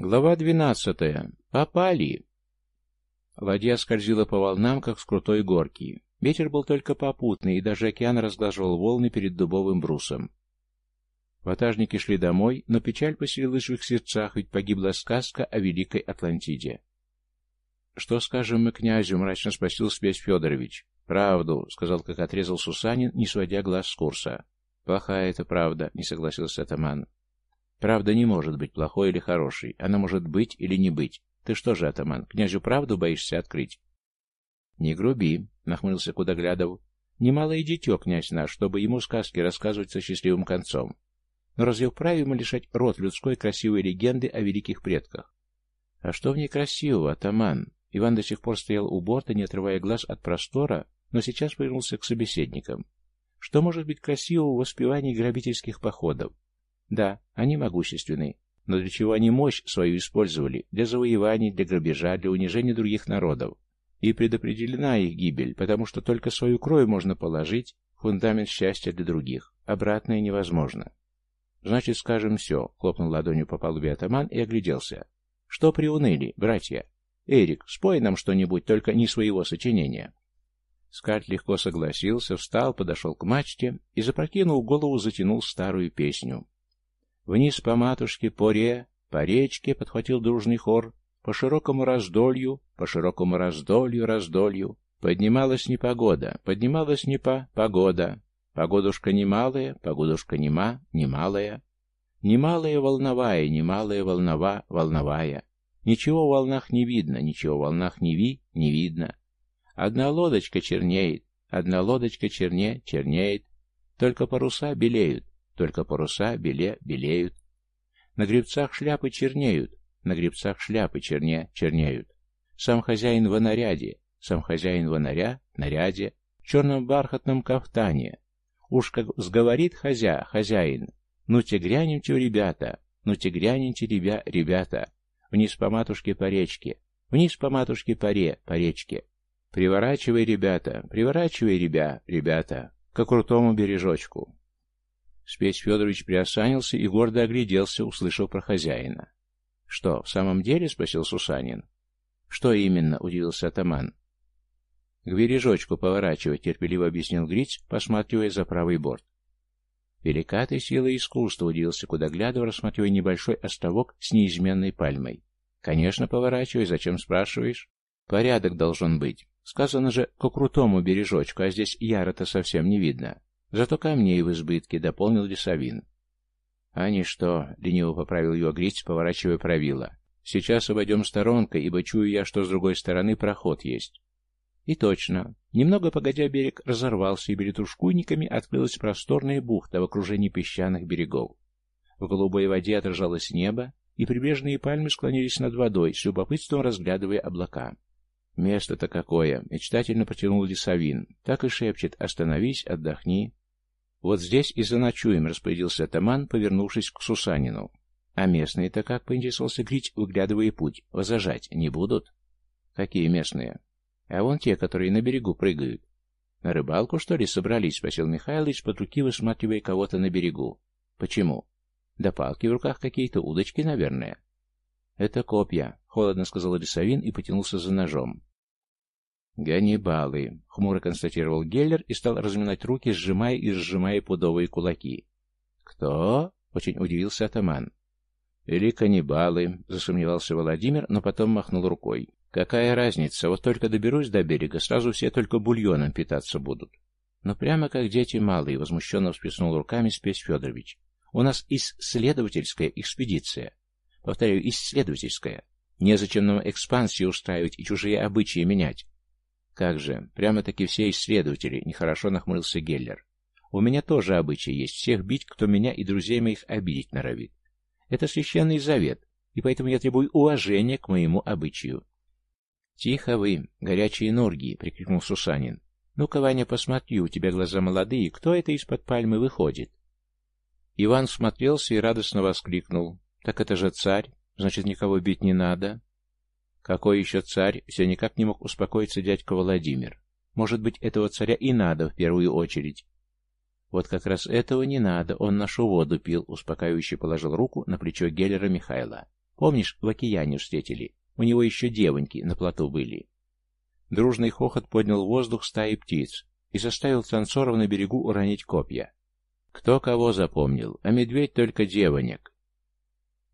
Глава двенадцатая. Попали. Ладья скользила по волнам, как с крутой горки. Ветер был только попутный, и даже океан разглаживал волны перед дубовым брусом. Ватажники шли домой, но печаль поселилась в их сердцах, ведь погибла сказка о Великой Атлантиде. «Что скажем мы князю?» — мрачно спросил Спесь Федорович. «Правду», — сказал, как отрезал Сусанин, не сводя глаз с курса. «Плохая это правда», — не согласился атаман. Правда не может быть плохой или хорошей. Она может быть или не быть. Ты что же, атаман, князю правду боишься открыть? Не груби, нахмурился Кудоглядов. Немало и дитё, князь наш, чтобы ему сказки рассказывать со счастливым концом. Но разве вправе мы лишать род людской красивой легенды о великих предках? А что в ней красивого, атаман? Иван до сих пор стоял у борта, не отрывая глаз от простора, но сейчас повернулся к собеседникам. Что может быть красивого в воспевании грабительских походов? Да, они могущественны, но для чего они мощь свою использовали? Для завоеваний, для грабежа, для унижения других народов. И предопределена их гибель, потому что только свою кровь можно положить фундамент счастья для других. Обратное невозможно. Значит, скажем все, хлопнул ладонью по палубе атаман и огляделся. Что приуныли, братья? Эрик, спой нам что-нибудь, только не своего сочинения. Скарт легко согласился, встал, подошел к мачте и, запрокинув голову, затянул старую песню. Вниз по матушке, по ре, по речке подхватил дружный хор, по широкому раздолью, по широкому раздолью, раздолью. Поднималась непогода, поднималась не по погода. Погодушка немалая, погодушка нема, немалая. Немалая волновая, немалая волнова, волновая. Ничего в волнах не видно, ничего в волнах не ви, не видно. Одна лодочка чернеет, одна лодочка черне, чернеет. Только паруса белеют, только паруса беле белеют. На гребцах шляпы чернеют, на гребцах шляпы черне чернеют. Сам хозяин в наряде, сам хозяин в наря, наряде, в черном бархатном кафтане. Уж как сговорит хозя, хозяин, ну те грянемте, ребята, ну те грянемте, ребя, ребята, вниз по матушке по речке, вниз по матушке по ре, по речке. Приворачивай, ребята, приворачивай, ребя, ребята, к крутому бережочку. Спесь Федорович приосанился и гордо огляделся, услышав про хозяина. — Что, в самом деле? — спросил Сусанин. — Что именно? — удивился атаман. — К бережочку поворачивать, — терпеливо объяснил Гриц, посматривая за правый борт. Велика ты сила искусства, удивился Кудоглядов, рассматривая небольшой островок с неизменной пальмой. Конечно, поворачивай, зачем спрашиваешь? Порядок должен быть. Сказано же, к крутому бережочку, а здесь яра-то совсем не видно. Зато камней в избытке, дополнил лесовин. Они что, лениво поправил его Гриц, поворачивая правило. Сейчас обойдем сторонкой, ибо чую я, что с другой стороны проход есть. И точно. Немного погодя, берег разорвался, и перед ушкуйниками открылась просторная бухта в окружении песчаных берегов. В голубой воде отражалось небо, и прибрежные пальмы склонились над водой, с любопытством разглядывая облака. «Место-то какое!» — мечтательно протянул лесовин. Так и шепчет «Остановись, отдохни». «Вот здесь и заночуем», — распорядился атаман, повернувшись к Сусанину. «А местные-то как?» — поинтересовался Грить, выглядывая путь. «Возажать не будут?» «Какие местные?» «А вон те, которые на берегу прыгают». «На рыбалку, что ли, собрались?» — спросил Михайлович, под руки высматривая кого-то на берегу. «Почему?» «Да палки в руках какие-то, удочки, наверное». «Это копья», — холодно сказал Лисовин и потянулся за ножом. «Ганнибалы», — хмуро констатировал Геллер и стал разминать руки, сжимая и сжимая пудовые кулаки. «Кто?» — очень удивился атаман. «Или каннибалы», — засомневался Владимир, но потом махнул рукой. «Какая разница? Вот только доберусь до берега, сразу все только бульоном питаться будут». «Но прямо как дети малые», — возмущенно всплеснул руками Спесь Федорович. «У нас исследовательская экспедиция. Повторяю, исследовательская. Незачем нам экспансию устраивать и чужие обычаи менять. Как же, прямо-таки все исследователи, нехорошо нахмурился Геллер. У меня тоже обычай есть всех бить, кто меня и друзей моих обидеть норовит. Это священный завет, и поэтому я требую уважения к моему обычаю. «Тихо вы, горячие норги!» — прикрикнул Сусанин. «Ну-ка, Ваня, посмотри, у тебя глаза молодые, кто это из-под пальмы выходит?» Иван смотрелся и радостно воскликнул. «Так это же царь, значит, никого бить не надо. Какой еще царь? Все никак не мог успокоиться дядька Владимир. Может быть, этого царя и надо в первую очередь. Вот как раз этого не надо, он нашу воду пил, успокаивающе положил руку на плечо Геллера Михайла. Помнишь, в океане встретили? У него еще девоньки на плоту были. Дружный хохот поднял воздух стаи птиц и заставил танцоров на берегу уронить копья. Кто кого запомнил, а медведь только девонек.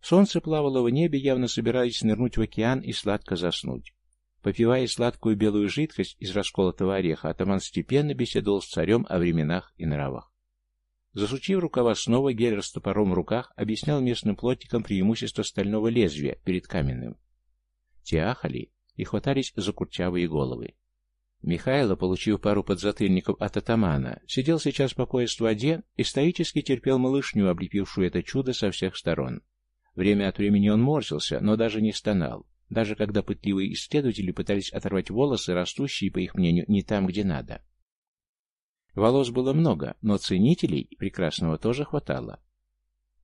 Солнце плавало в небе, явно собираясь нырнуть в океан и сладко заснуть. Попивая сладкую белую жидкость из расколотого ореха, атаман степенно беседовал с царем о временах и нравах. Засучив рукава снова, Геллер с топором в руках объяснял местным плотникам преимущество стального лезвия перед каменным. Те ахали и хватались за курчавые головы. Михайло, получив пару подзатыльников от атамана, сидел сейчас по пояс в воде и стоически терпел малышню, облепившую это чудо со всех сторон. Время от времени он морщился, но даже не стонал, даже когда пытливые исследователи пытались оторвать волосы, растущие, по их мнению, не там, где надо. Волос было много, но ценителей прекрасного тоже хватало.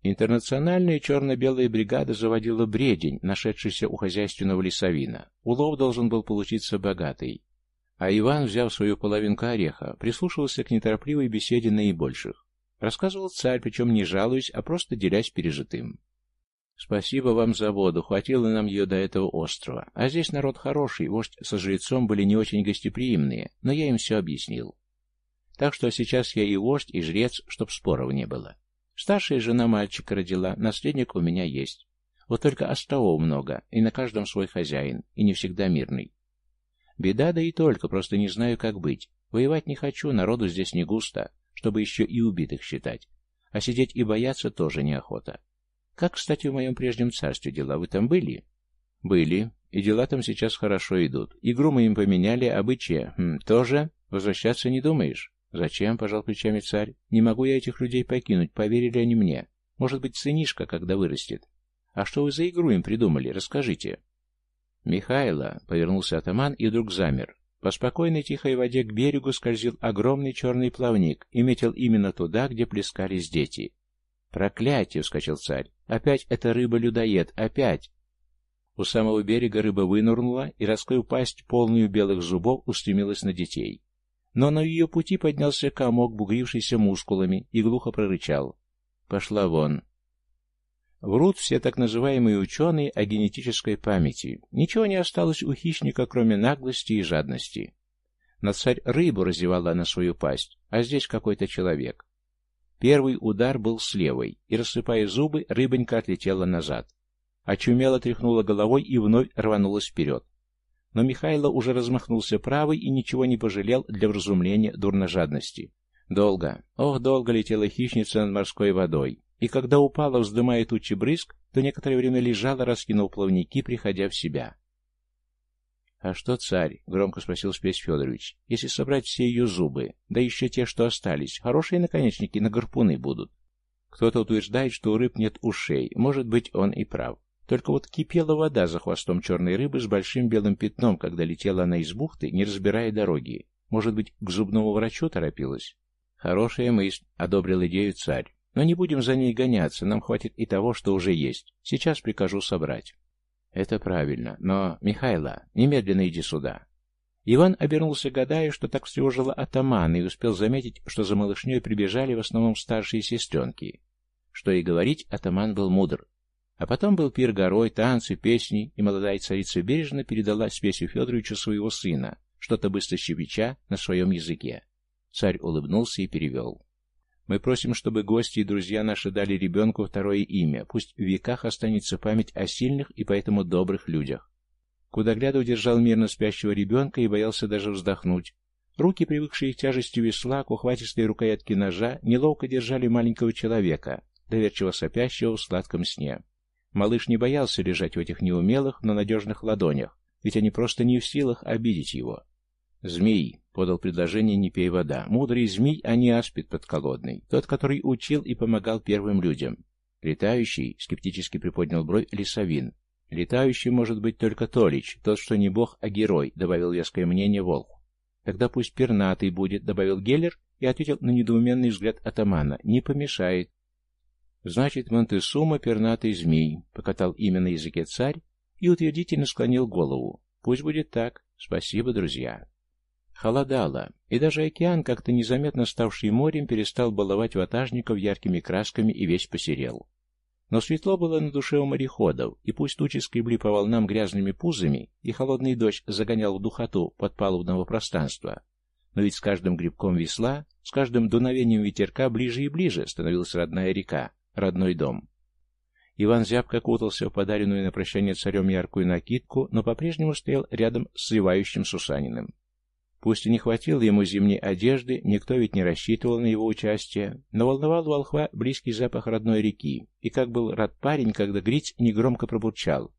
Интернациональная черно-белая бригада заводила бредень, нашедшийся у хозяйственного лесовина. Улов должен был получиться богатый. А Иван, взяв свою половинку ореха, прислушивался к неторопливой беседе наибольших. Рассказывал царь, причем не жалуясь, а просто делясь пережитым. Спасибо вам за воду, хватило нам ее до этого острова. А здесь народ хороший, вождь со жрецом были не очень гостеприимные, но я им все объяснил. Так что сейчас я и вождь, и жрец, чтоб споров не было. Старшая жена мальчика родила, наследник у меня есть. Вот только островов много, и на каждом свой хозяин, и не всегда мирный. Беда да и только, просто не знаю, как быть. Воевать не хочу, народу здесь не густо, чтобы еще и убитых считать. А сидеть и бояться тоже неохота. Как, кстати, в моем прежнем царстве дела? Вы там были? Были. И дела там сейчас хорошо идут. Игру мы им поменяли, обычаи. Хм, тоже? Возвращаться не думаешь? Зачем, пожал плечами царь? Не могу я этих людей покинуть, поверили они мне. Может быть, сынишка, когда вырастет. А что вы за игру им придумали? Расскажите. Михайло, повернулся атаман и вдруг замер. По спокойной тихой воде к берегу скользил огромный черный плавник и метил именно туда, где плескались дети. «Проклятие!» — вскочил царь. «Опять эта рыба-людоед! Опять!» У самого берега рыба вынырнула и, раскрыв пасть, полную белых зубов, устремилась на детей. Но на ее пути поднялся комок, бугрившийся мускулами, и глухо прорычал. «Пошла вон!» Врут все так называемые ученые о генетической памяти. Ничего не осталось у хищника, кроме наглости и жадности. На царь рыбу разевала на свою пасть, а здесь какой-то человек. Первый удар был с левой, и, рассыпая зубы, рыбонька отлетела назад. Очумело тряхнула головой и вновь рванулась вперед. Но Михайло уже размахнулся правой и ничего не пожалел для вразумления дурножадности. Долго, ох, долго летела хищница над морской водой, и когда упала, вздымая тучи брызг, то некоторое время лежала, раскинув плавники, приходя в себя. «А что царь?» — громко спросил Спесь Федорович. «Если собрать все ее зубы, да еще те, что остались, хорошие наконечники на гарпуны будут». Кто-то утверждает, что у рыб нет ушей. Может быть, он и прав. Только вот кипела вода за хвостом черной рыбы с большим белым пятном, когда летела она из бухты, не разбирая дороги. Может быть, к зубному врачу торопилась? Хорошая мысль, — одобрил идею царь. Но не будем за ней гоняться, нам хватит и того, что уже есть. Сейчас прикажу собрать. Это правильно, но, Михайло, немедленно иди сюда. Иван обернулся, гадая, что так встревожило атамана, и успел заметить, что за малышней прибежали в основном старшие сестренки. Что и говорить, атаман был мудр. А потом был пир горой, танцы, песни, и молодая царица бережно передала Спесию Федоровичу своего сына, что-то быстро щебеча на своем языке. Царь улыбнулся и перевел. Мы просим, чтобы гости и друзья наши дали ребенку второе имя. Пусть в веках останется память о сильных и поэтому добрых людях. Кудоглядов держал мирно спящего ребенка и боялся даже вздохнуть. Руки, привыкшие к тяжести весла, к ухватистой рукоятке ножа, неловко держали маленького человека, доверчиво сопящего в сладком сне. Малыш не боялся лежать в этих неумелых, но надежных ладонях, ведь они просто не в силах обидеть его. «Змей», — подал предложение «Не пей вода». «Мудрый змей, а не аспид подколодный. Тот, который учил и помогал первым людям». «Летающий», — скептически приподнял бровь Лисовин. «Летающий может быть только Толич, тот, что не бог, а герой», — добавил веское мнение Волк. «Тогда пусть пернатый будет», — добавил Геллер и ответил на недоуменный взгляд атамана. «Не помешает». «Значит, Монтесума — пернатый змей», — покатал имя на языке царь и утвердительно склонил голову. «Пусть будет так. Спасибо, друзья». Холодало, и даже океан, как-то незаметно ставший морем, перестал баловать ватажников яркими красками и весь посерел. Но светло было на душе у мореходов, и пусть тучи скребли по волнам грязными пузами, и холодный дождь загонял в духоту подпалубного пространства, но ведь с каждым грибком весла, с каждым дуновением ветерка ближе и ближе становилась родная река, родной дом. Иван зябко кутался в подаренную на прощание царем яркую накидку, но по-прежнему стоял рядом с сливающим Сусаниным. Пусть и не хватило ему зимней одежды, никто ведь не рассчитывал на его участие, но волновал волхва близкий запах родной реки, и как был рад парень, когда Гриць негромко пробурчал.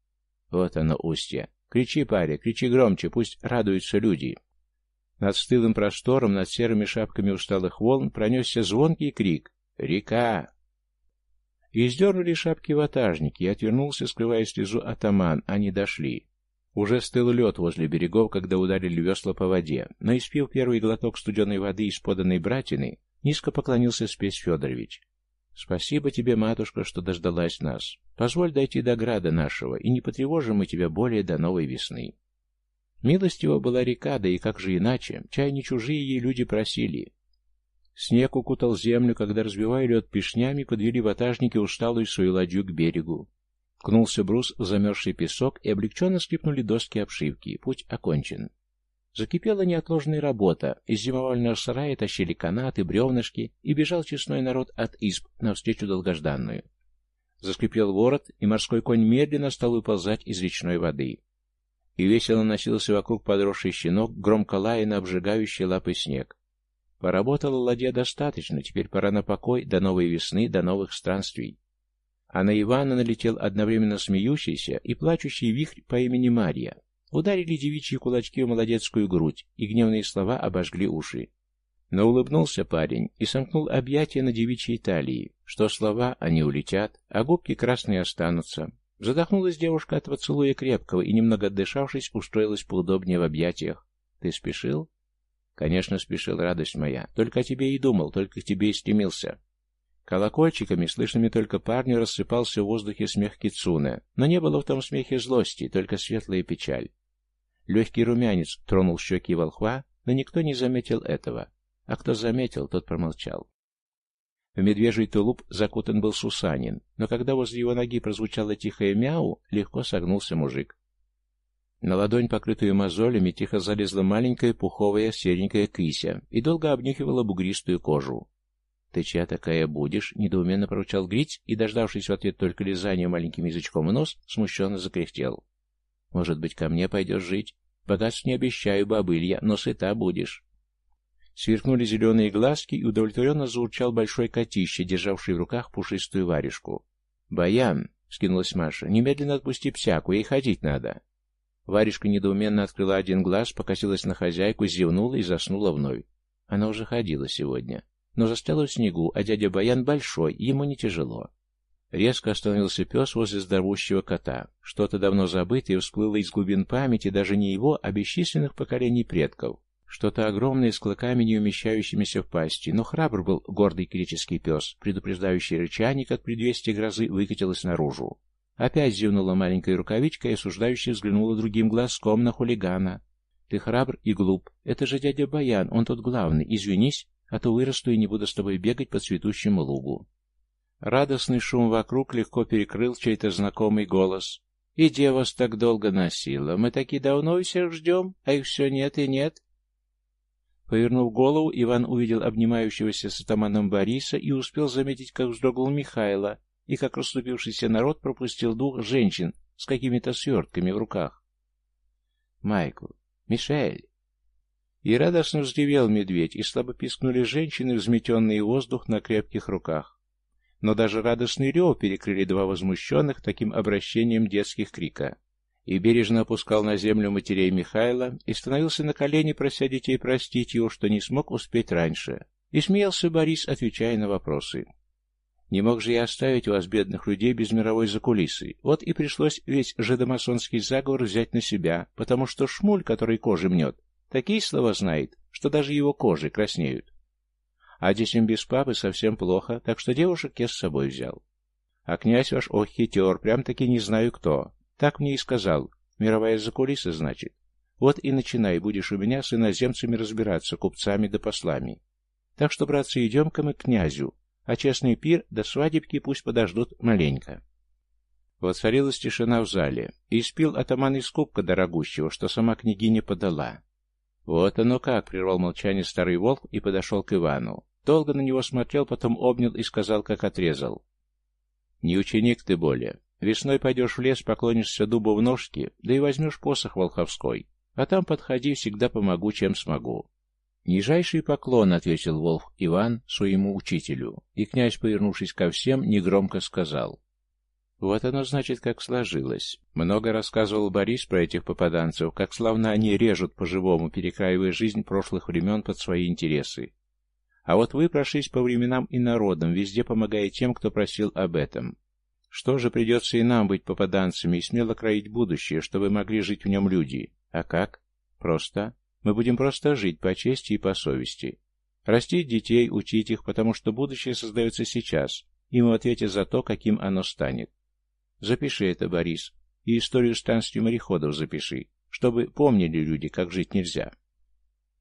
«Вот оно, устье! Кричи, паря, кричи громче, пусть радуются люди!» Над стылым простором, над серыми шапками усталых волн пронесся звонкий крик «Река!». И сдернули шапки ватажники, и отвернулся, скрывая слезу атаман, они дошли. Уже стыл лед возле берегов, когда ударили весла по воде, но, испив первый глоток студеной воды из поданной братины, низко поклонился спесь Федорович. «Спасибо тебе, матушка, что дождалась нас. Позволь дойти до града нашего, и не потревожим мы тебя более до новой весны». Милостива была река, да и как же иначе, чай не чужие ей люди просили. Снег укутал землю, когда, разбивая лед пешнями, подвели ватажники усталую свою ладью к берегу. Ткнулся брус в замерзший песок, и облегченно скрипнули доски обшивки. Путь окончен. Закипела неотложная работа. Из зимовального сарая тащили канаты, бревнышки, и бежал честной народ от изб навстречу долгожданную. Заскрипел ворот, и морской конь медленно стал выползать из речной воды. И весело носился вокруг подросший щенок, громко лая на обжигающий лапы снег. Поработала ладья достаточно, теперь пора на покой, до новой весны, до новых странствий а на Ивана налетел одновременно смеющийся и плачущий вихрь по имени Мария. Ударили девичьи кулачки в молодецкую грудь, и гневные слова обожгли уши. Но улыбнулся парень и сомкнул объятия на девичьей талии, что слова, они улетят, а губки красные останутся. Задохнулась девушка от поцелуя крепкого и, немного отдышавшись, устроилась поудобнее в объятиях. «Ты спешил?» «Конечно, спешил, радость моя. Только о тебе и думал, только к тебе и стремился». Колокольчиками, слышными только парню, рассыпался в воздухе смех Кицуне, но не было в том смехе злости, только светлая печаль. Легкий румянец тронул щеки волхва, но никто не заметил этого, а кто заметил, тот промолчал. В медвежий тулуп закутан был Сусанин, но когда возле его ноги прозвучало тихое мяу, легко согнулся мужик. На ладонь, покрытую мозолями, тихо залезла маленькая пуховая серенькая кися и долго обнюхивала бугристую кожу. «Ты чья такая будешь?» — недоуменно поручал Гриць и, дождавшись в ответ только лизания маленьким язычком в нос, смущенно закряхтел. «Может быть, ко мне пойдешь жить? Богатств не обещаю, бабылья, но сыта будешь». Сверкнули зеленые глазки, и удовлетворенно заурчал большой котище, державший в руках пушистую варежку. «Баян!» — скинулась Маша. «Немедленно отпусти псяку, ей ходить надо». Варежка недоуменно открыла один глаз, покосилась на хозяйку, зевнула и заснула вновь. Она уже ходила сегодня но застрял в снегу, а дядя Баян большой, ему не тяжело. Резко остановился пес возле здоровущего кота. Что-то давно забытое всплыло из глубин памяти даже не его, а бесчисленных поколений предков. Что-то огромное с клыками, не умещающимися в пасти, но храбр был гордый греческий пес, предупреждающий рычание, как предвестие грозы, выкатилось наружу. Опять зевнула маленькая рукавичка и осуждающе взглянула другим глазком на хулигана. «Ты храбр и глуп. Это же дядя Баян, он тут главный. Извинись, а то вырасту и не буду с тобой бегать по цветущему лугу. Радостный шум вокруг легко перекрыл чей-то знакомый голос. «И где вас так долго носила? Мы таки давно всех ждем, а их все нет и нет». Повернув голову, Иван увидел обнимающегося с атаманом Бориса и успел заметить, как вздрогнул Михайло, и как расступившийся народ пропустил двух женщин с какими-то свертками в руках. «Майкл! Мишель!» И радостно взревел медведь, и слабо пискнули женщины, взметенные воздух на крепких руках. Но даже радостный рев перекрыли два возмущенных таким обращением детских крика. И бережно опускал на землю матерей Михайла и становился на колени, прося детей простить его, что не смог успеть раньше. И смеялся Борис, отвечая на вопросы. Не мог же я оставить вас, бедных людей, без мировой закулисы. Вот и пришлось весь жидомасонский заговор взять на себя, потому что шмуль, который кожи мнет, Такие слова знает, что даже его кожи краснеют. А детям без папы совсем плохо, так что девушек я с собой взял. А князь ваш ох хитер, прям-таки не знаю кто. Так мне и сказал. Мировая закулиса, значит. Вот и начинай, будешь у меня с иноземцами разбираться, купцами да послами. Так что, братцы, идем-ка мы к князю, а честный пир до свадебки пусть подождут маленько. Воцарилась тишина в зале, и испил атаман из кубка дорогущего, что сама княгиня подала. «Вот оно как!» — прервал молчание старый волк и подошел к Ивану. Долго на него смотрел, потом обнял и сказал, как отрезал. «Не ученик ты более. Весной пойдешь в лес, поклонишься дубу в ножки, да и возьмешь посох волховской. А там подходи, всегда помогу, чем смогу». «Нижайший поклон», — ответил волк Иван своему учителю, и князь, повернувшись ко всем, негромко сказал. Вот оно, значит, как сложилось. Много рассказывал Борис про этих попаданцев, как славно они режут по-живому, перекраивая жизнь прошлых времен под свои интересы. А вот вы прошлись по временам и народам, везде помогая тем, кто просил об этом. Что же придется и нам быть попаданцами и смело кроить будущее, чтобы могли жить в нем люди? А как? Просто. Мы будем просто жить по чести и по совести. Растить детей, учить их, потому что будущее создается сейчас, и мы в ответе за то, каким оно станет. Запиши это, Борис, и историю странствий мореходов запиши, чтобы помнили люди, как жить нельзя.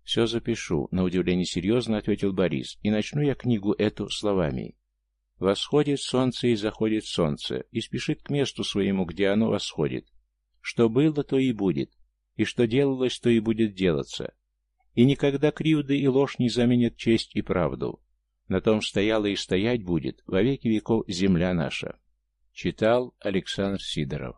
Все запишу, на удивление серьезно ответил Борис, и начну я книгу эту словами. Восходит солнце и заходит солнце, и спешит к месту своему, где оно восходит. Что было, то и будет, и что делалось, то и будет делаться. И никогда кривды и ложь не заменят честь и правду. На том стояла и стоять будет во веки веков земля наша. Читал Александр Сидоров